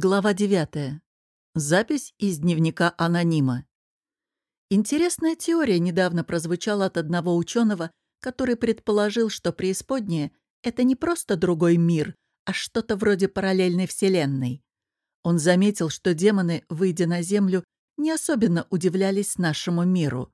Глава 9. Запись из дневника анонима. Интересная теория недавно прозвучала от одного ученого, который предположил, что преисподняя — это не просто другой мир, а что-то вроде параллельной вселенной. Он заметил, что демоны, выйдя на Землю, не особенно удивлялись нашему миру.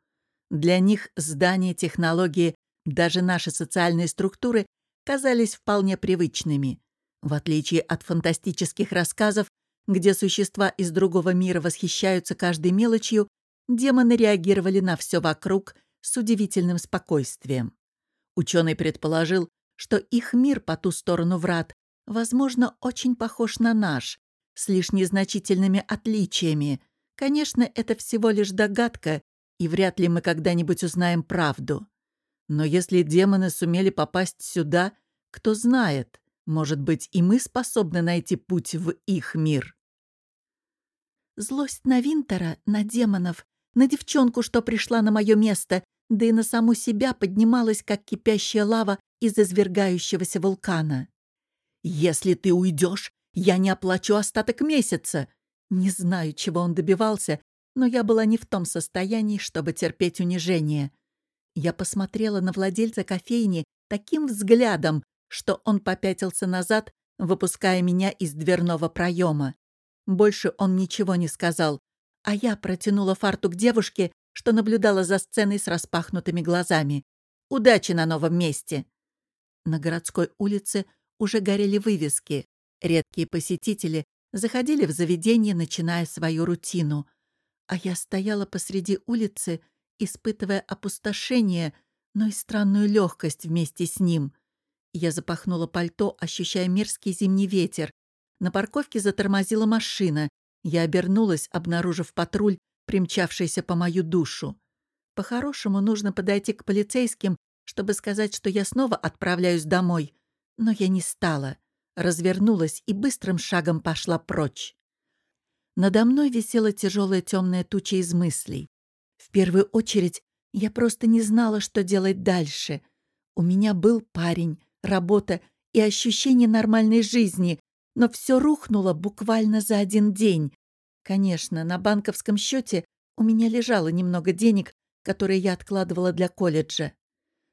Для них здания, технологии, даже наши социальные структуры казались вполне привычными — в отличие от фантастических рассказов, где существа из другого мира восхищаются каждой мелочью, демоны реагировали на все вокруг с удивительным спокойствием. Ученый предположил, что их мир по ту сторону врат, возможно, очень похож на наш, с лишь незначительными отличиями. Конечно, это всего лишь догадка, и вряд ли мы когда-нибудь узнаем правду. Но если демоны сумели попасть сюда, кто знает, может быть, и мы способны найти путь в их мир. Злость на Винтера, на демонов, на девчонку, что пришла на мое место, да и на саму себя поднималась, как кипящая лава из извергающегося вулкана. «Если ты уйдешь, я не оплачу остаток месяца!» Не знаю, чего он добивался, но я была не в том состоянии, чтобы терпеть унижение. Я посмотрела на владельца кофейни таким взглядом, что он попятился назад, выпуская меня из дверного проема. Больше он ничего не сказал, а я протянула фартук девушке, что наблюдала за сценой с распахнутыми глазами. «Удачи на новом месте!» На городской улице уже горели вывески. Редкие посетители заходили в заведение, начиная свою рутину. А я стояла посреди улицы, испытывая опустошение, но и странную легкость вместе с ним — я запахнула пальто, ощущая мерзкий зимний ветер. На парковке затормозила машина. Я обернулась, обнаружив патруль, примчавшийся по мою душу. По-хорошему, нужно подойти к полицейским, чтобы сказать, что я снова отправляюсь домой. Но я не стала. Развернулась и быстрым шагом пошла прочь. Надо мной висела тяжелая темная туча из мыслей. В первую очередь, я просто не знала, что делать дальше. У меня был парень, работа и ощущение нормальной жизни, но все рухнуло буквально за один день. Конечно, на банковском счете у меня лежало немного денег, которые я откладывала для колледжа.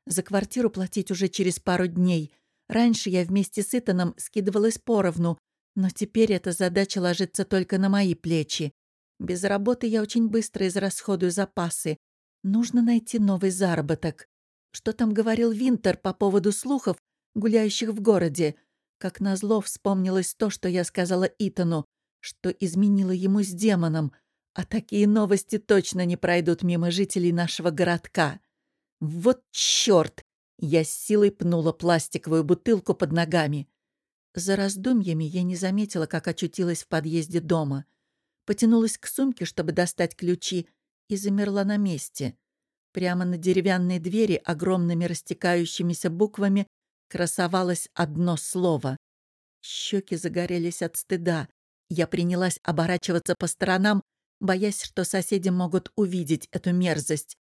За квартиру платить уже через пару дней. Раньше я вместе с Итаном скидывалась поровну, но теперь эта задача ложится только на мои плечи. Без работы я очень быстро израсходую запасы. Нужно найти новый заработок. Что там говорил Винтер по поводу слухов, гуляющих в городе. Как назло вспомнилось то, что я сказала Итану, что изменило ему с демоном, а такие новости точно не пройдут мимо жителей нашего городка. Вот чёрт! Я с силой пнула пластиковую бутылку под ногами. За раздумьями я не заметила, как очутилась в подъезде дома. Потянулась к сумке, чтобы достать ключи, и замерла на месте. Прямо на деревянной двери огромными растекающимися буквами красовалось одно слово. Щеки загорелись от стыда. Я принялась оборачиваться по сторонам, боясь, что соседи могут увидеть эту мерзость.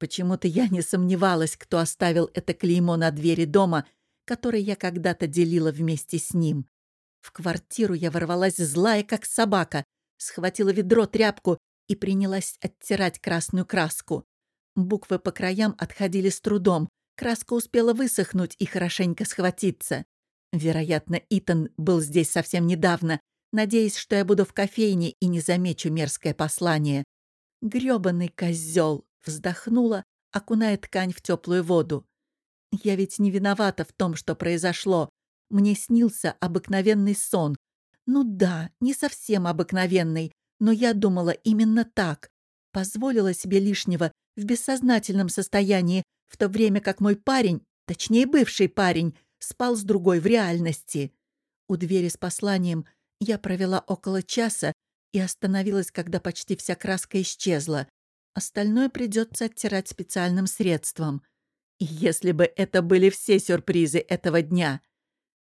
Почему-то я не сомневалась, кто оставил это клеймо на двери дома, который я когда-то делила вместе с ним. В квартиру я ворвалась злая, как собака, схватила ведро, тряпку и принялась оттирать красную краску. Буквы по краям отходили с трудом, Краска успела высохнуть и хорошенько схватиться. Вероятно, Итан был здесь совсем недавно, надеясь, что я буду в кофейне и не замечу мерзкое послание. Грёбаный козёл! Вздохнула, окуная ткань в теплую воду. Я ведь не виновата в том, что произошло. Мне снился обыкновенный сон. Ну да, не совсем обыкновенный, но я думала именно так. Позволила себе лишнего в бессознательном состоянии, в то время как мой парень, точнее бывший парень, спал с другой в реальности. У двери с посланием я провела около часа и остановилась, когда почти вся краска исчезла. Остальное придется оттирать специальным средством. И если бы это были все сюрпризы этого дня.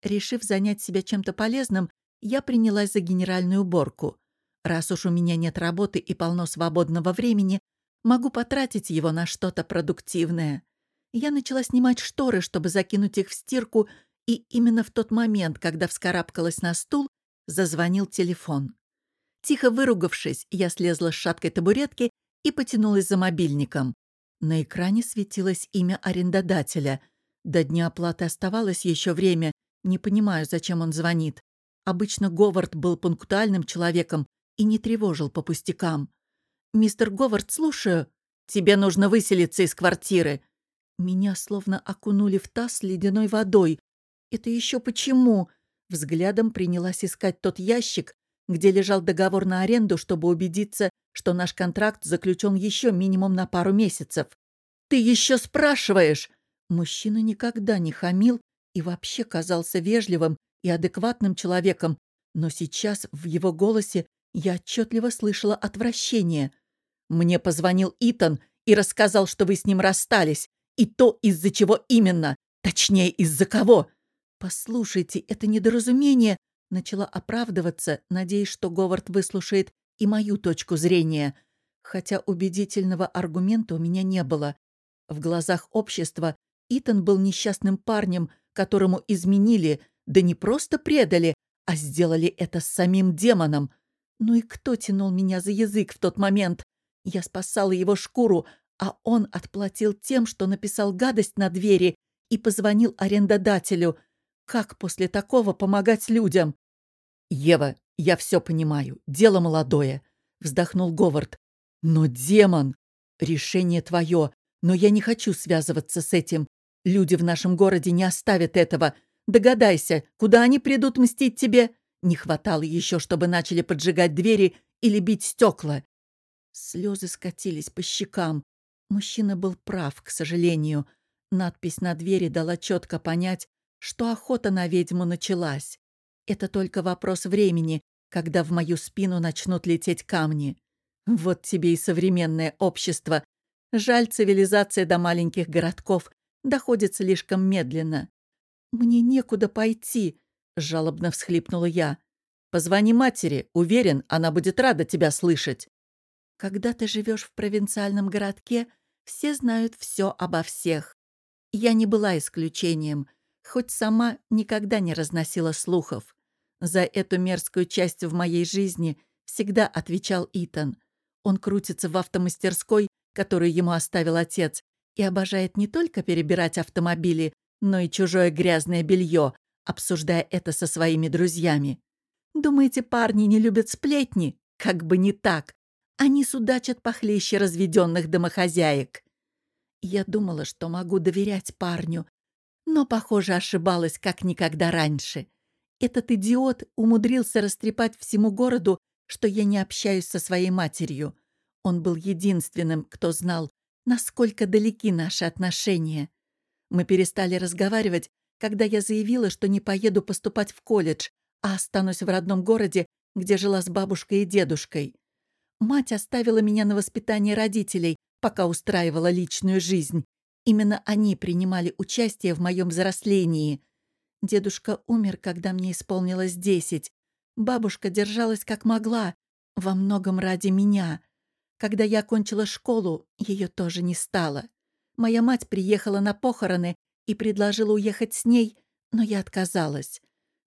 Решив занять себя чем-то полезным, я принялась за генеральную уборку. Раз уж у меня нет работы и полно свободного времени, могу потратить его на что-то продуктивное я начала снимать шторы, чтобы закинуть их в стирку, и именно в тот момент, когда вскарабкалась на стул, зазвонил телефон. Тихо выругавшись, я слезла с шаткой табуретки и потянулась за мобильником. На экране светилось имя арендодателя. До дня оплаты оставалось еще время. Не понимаю, зачем он звонит. Обычно Говард был пунктуальным человеком и не тревожил по пустякам. «Мистер Говард, слушаю. Тебе нужно выселиться из квартиры». Меня словно окунули в таз ледяной водой. «Это еще почему?» Взглядом принялась искать тот ящик, где лежал договор на аренду, чтобы убедиться, что наш контракт заключен еще минимум на пару месяцев. «Ты еще спрашиваешь!» Мужчина никогда не хамил и вообще казался вежливым и адекватным человеком, но сейчас в его голосе я отчетливо слышала отвращение. «Мне позвонил Итан и рассказал, что вы с ним расстались, и то, из-за чего именно, точнее, из-за кого!» «Послушайте, это недоразумение Начала оправдываться, надеясь, что Говард выслушает и мою точку зрения, хотя убедительного аргумента у меня не было. В глазах общества Итан был несчастным парнем, которому изменили, да не просто предали, а сделали это с самим демоном. Ну и кто тянул меня за язык в тот момент? Я спасала его шкуру, а он отплатил тем, что написал гадость на двери и позвонил арендодателю. Как после такого помогать людям? «Ева, я все понимаю. Дело молодое», — вздохнул Говард. «Но демон! Решение твое, но я не хочу связываться с этим. Люди в нашем городе не оставят этого. Догадайся, куда они придут мстить тебе? Не хватало еще, чтобы начали поджигать двери или бить стекла». Слезы скатились по щекам. Мужчина был прав, к сожалению. Надпись на двери дала четко понять, что охота на ведьму началась. Это только вопрос времени, когда в мою спину начнут лететь камни. Вот тебе и современное общество. Жаль, цивилизация до маленьких городков доходит слишком медленно. «Мне некуда пойти», — жалобно всхлипнула я. «Позвони матери, уверен, она будет рада тебя слышать». Когда ты живешь в провинциальном городке, все знают все обо всех. Я не была исключением хоть сама никогда не разносила слухов. За эту мерзкую часть в моей жизни всегда отвечал Итан. Он крутится в автомастерской, которую ему оставил отец, и обожает не только перебирать автомобили, но и чужое грязное белье, обсуждая это со своими друзьями. Думаете, парни не любят сплетни? Как бы не так. Они судачат похлеще разведенных домохозяек. Я думала, что могу доверять парню, но, похоже, ошибалась как никогда раньше. Этот идиот умудрился растрепать всему городу, что я не общаюсь со своей матерью. Он был единственным, кто знал, насколько далеки наши отношения. Мы перестали разговаривать, когда я заявила, что не поеду поступать в колледж, а останусь в родном городе, где жила с бабушкой и дедушкой. Мать оставила меня на воспитание родителей, пока устраивала личную жизнь, Именно они принимали участие в моем взрослении. Дедушка умер, когда мне исполнилось десять. Бабушка держалась как могла, во многом ради меня. Когда я окончила школу, ее тоже не стало. Моя мать приехала на похороны и предложила уехать с ней, но я отказалась.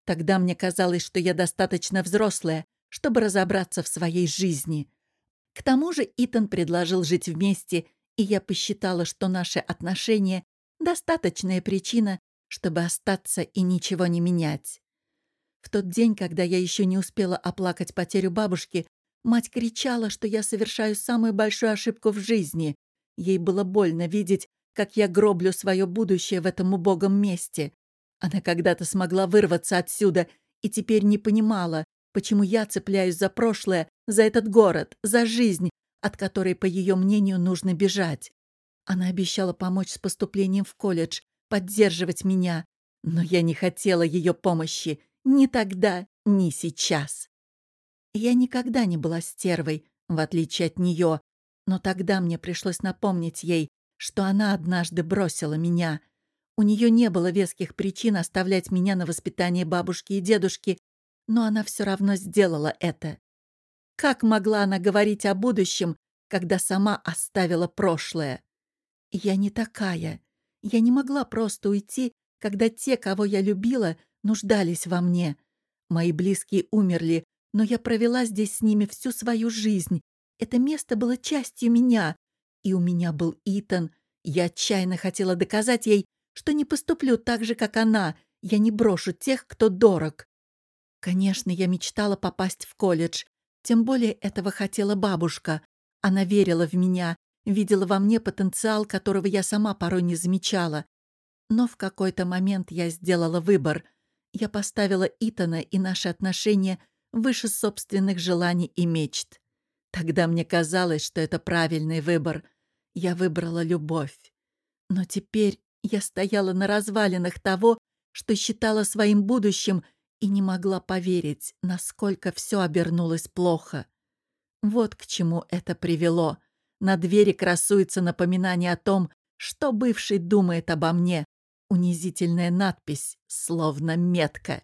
Тогда мне казалось, что я достаточно взрослая, чтобы разобраться в своей жизни. К тому же Итан предложил жить вместе и я посчитала, что наши отношения — достаточная причина, чтобы остаться и ничего не менять. В тот день, когда я еще не успела оплакать потерю бабушки, мать кричала, что я совершаю самую большую ошибку в жизни. Ей было больно видеть, как я гроблю свое будущее в этом убогом месте. Она когда-то смогла вырваться отсюда и теперь не понимала, почему я цепляюсь за прошлое, за этот город, за жизнь, от которой, по ее мнению, нужно бежать. Она обещала помочь с поступлением в колледж, поддерживать меня, но я не хотела ее помощи ни тогда, ни сейчас. Я никогда не была стервой, в отличие от нее, но тогда мне пришлось напомнить ей, что она однажды бросила меня. У нее не было веских причин оставлять меня на воспитание бабушки и дедушки, но она все равно сделала это. Как могла она говорить о будущем, когда сама оставила прошлое? Я не такая. Я не могла просто уйти, когда те, кого я любила, нуждались во мне. Мои близкие умерли, но я провела здесь с ними всю свою жизнь. Это место было частью меня. И у меня был Итан. Я отчаянно хотела доказать ей, что не поступлю так же, как она. Я не брошу тех, кто дорог. Конечно, я мечтала попасть в колледж. Тем более этого хотела бабушка. Она верила в меня, видела во мне потенциал, которого я сама порой не замечала. Но в какой-то момент я сделала выбор. Я поставила Итана и наши отношения выше собственных желаний и мечт. Тогда мне казалось, что это правильный выбор. Я выбрала любовь. Но теперь я стояла на развалинах того, что считала своим будущим, и не могла поверить, насколько все обернулось плохо. Вот к чему это привело. На двери красуется напоминание о том, что бывший думает обо мне. Унизительная надпись, словно метка.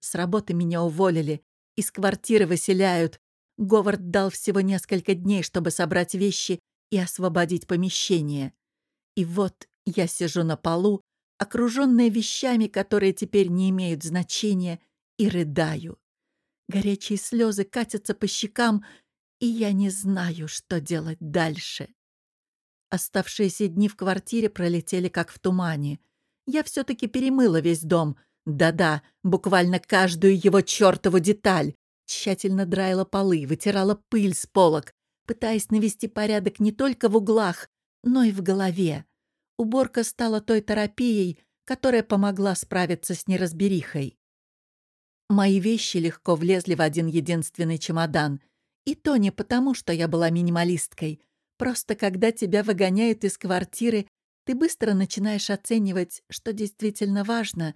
С работы меня уволили, из квартиры выселяют. Говард дал всего несколько дней, чтобы собрать вещи и освободить помещение. И вот я сижу на полу, окруженная вещами, которые теперь не имеют значения, и рыдаю. Горячие слезы катятся по щекам, и я не знаю, что делать дальше. Оставшиеся дни в квартире пролетели как в тумане. Я все-таки перемыла весь дом. Да-да, буквально каждую его чертову деталь. Тщательно драила полы, вытирала пыль с полок, пытаясь навести порядок не только в углах, но и в голове. Уборка стала той терапией, которая помогла справиться с неразберихой. Мои вещи легко влезли в один единственный чемодан. И то не потому, что я была минималисткой. Просто когда тебя выгоняют из квартиры, ты быстро начинаешь оценивать, что действительно важно,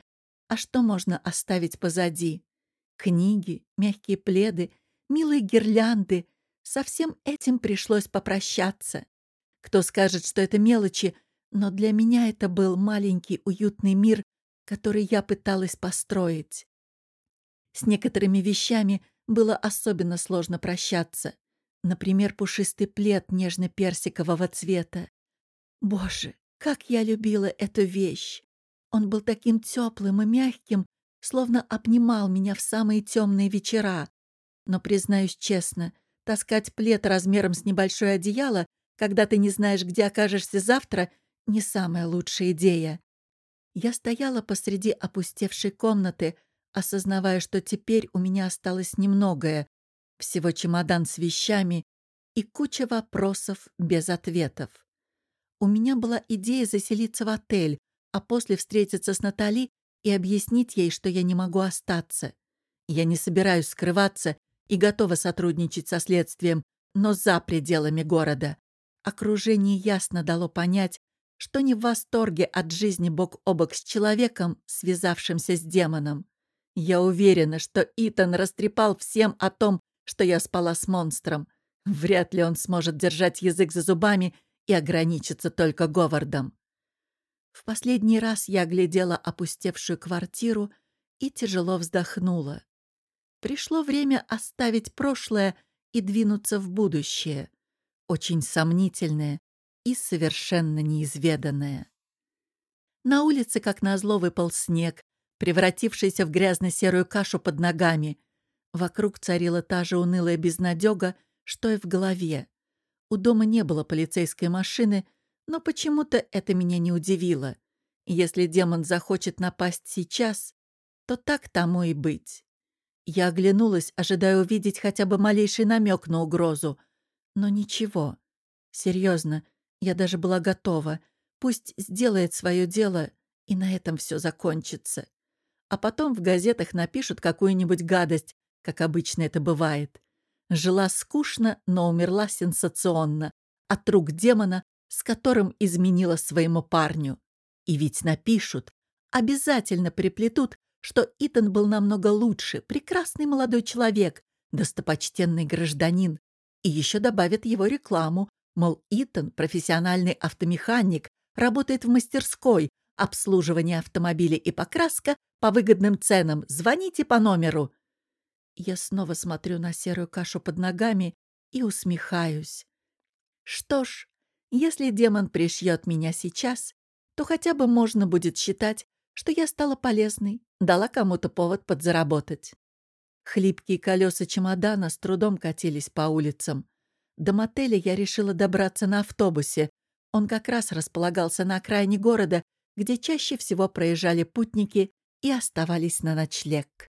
а что можно оставить позади. Книги, мягкие пледы, милые гирлянды. Со всем этим пришлось попрощаться. Кто скажет, что это мелочи, но для меня это был маленький уютный мир, который я пыталась построить. С некоторыми вещами было особенно сложно прощаться. Например, пушистый плед нежно-персикового цвета. Боже, как я любила эту вещь! Он был таким теплым и мягким, словно обнимал меня в самые темные вечера. Но, признаюсь честно, таскать плед размером с небольшое одеяло, когда ты не знаешь, где окажешься завтра, не самая лучшая идея. Я стояла посреди опустевшей комнаты, осознавая, что теперь у меня осталось немногое, всего чемодан с вещами и куча вопросов без ответов. У меня была идея заселиться в отель, а после встретиться с Натали и объяснить ей, что я не могу остаться. Я не собираюсь скрываться и готова сотрудничать со следствием, но за пределами города. Окружение ясно дало понять, что не в восторге от жизни бок о бок с человеком, связавшимся с демоном. Я уверена, что Итан растрепал всем о том, что я спала с монстром. Вряд ли он сможет держать язык за зубами и ограничиться только Говардом. В последний раз я глядела опустевшую квартиру и тяжело вздохнула. Пришло время оставить прошлое и двинуться в будущее, очень сомнительное и совершенно неизведанное. На улице, как назло, выпал снег, превратившийся в грязно-серую кашу под ногами. Вокруг царила та же унылая безнадега, что и в голове. У дома не было полицейской машины, но почему-то это меня не удивило. Если демон захочет напасть сейчас, то так тому и быть. Я оглянулась, ожидая увидеть хотя бы малейший намек на угрозу. Но ничего. Серьезно, я даже была готова. Пусть сделает свое дело, и на этом все закончится а потом в газетах напишут какую-нибудь гадость, как обычно это бывает. Жила скучно, но умерла сенсационно от рук демона, с которым изменила своему парню. И ведь напишут, обязательно приплетут, что Итан был намного лучше, прекрасный молодой человек, достопочтенный гражданин. И еще добавят его рекламу, мол, Итан, профессиональный автомеханик, работает в мастерской, обслуживание автомобиля и покраска по выгодным ценам. Звоните по номеру. Я снова смотрю на серую кашу под ногами и усмехаюсь. Что ж, если демон пришьет меня сейчас, то хотя бы можно будет считать, что я стала полезной, дала кому-то повод подзаработать. Хлипкие колеса чемодана с трудом катились по улицам. До мотеля я решила добраться на автобусе. Он как раз располагался на окраине города, где чаще всего проезжали путники и оставались на ночлег.